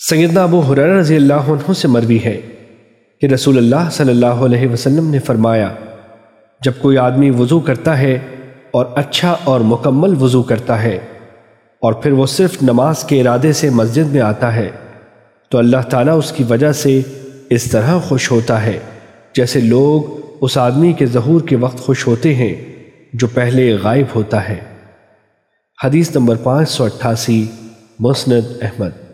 سیدنا ابو حرار رضی اللہ عنہ سے مروی ہے کہ رسول اللہ صلی اللہ علیہ وسلم نے فرمایا، جب کوئی آدمی وضو کرتا ہے اور اچھا اور مکمل وضو کرتا ہے اور پھر وہ صرف نماز کے ارادے سے مسجد میں آتا ہے، تو اللہ تعالیٰ اس کی وجہ سے اس طرح خوش ہوتا ہے جیسے لوگ اس آدمی کے ظہور کے وقت خوش ہوتے ہیں جو پہلے غائب ہوتا ہے۔ حدیث نمبر پانچ سو اٹھاسی، مسند احمد۔